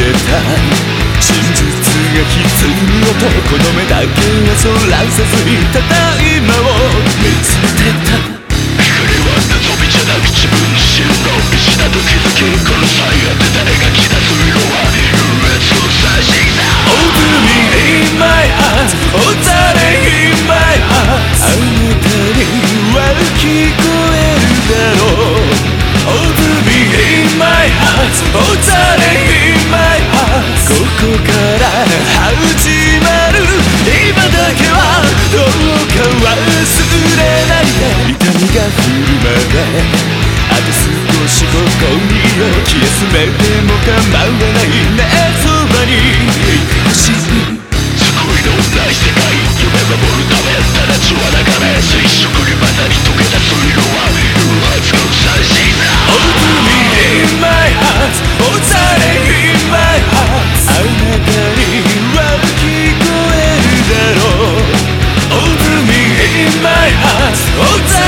出た。真実が歪む男の目だけはそらさずにた。だ今を見つめてた。光は望みじゃなく自分自身の意志だと気づきこの際当てた。描き出す色は優越の差しだ Open me in my heart おざれ in my heart あなた。には聞こえるだろう Open me in my heart おざれ少しこに消えすめても構わないねそばにいてほしい救いのない世界夢守るためただ血は流れ水色にまたに溶け出す色は優越の差しだ Open me in my heart おざれ in my heart あなたには聞こえるだろう Open me in my heart おざ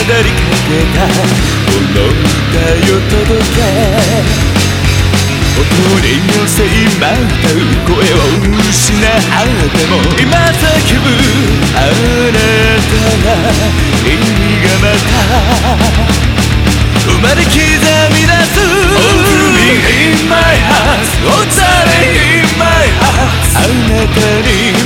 語りかけたこの歌よ届け音に乗せ今歌う声を失っても今叫ぶあなたが意味がまた生まれ刻み出す Open me in my heart おざれ in my heart あなたに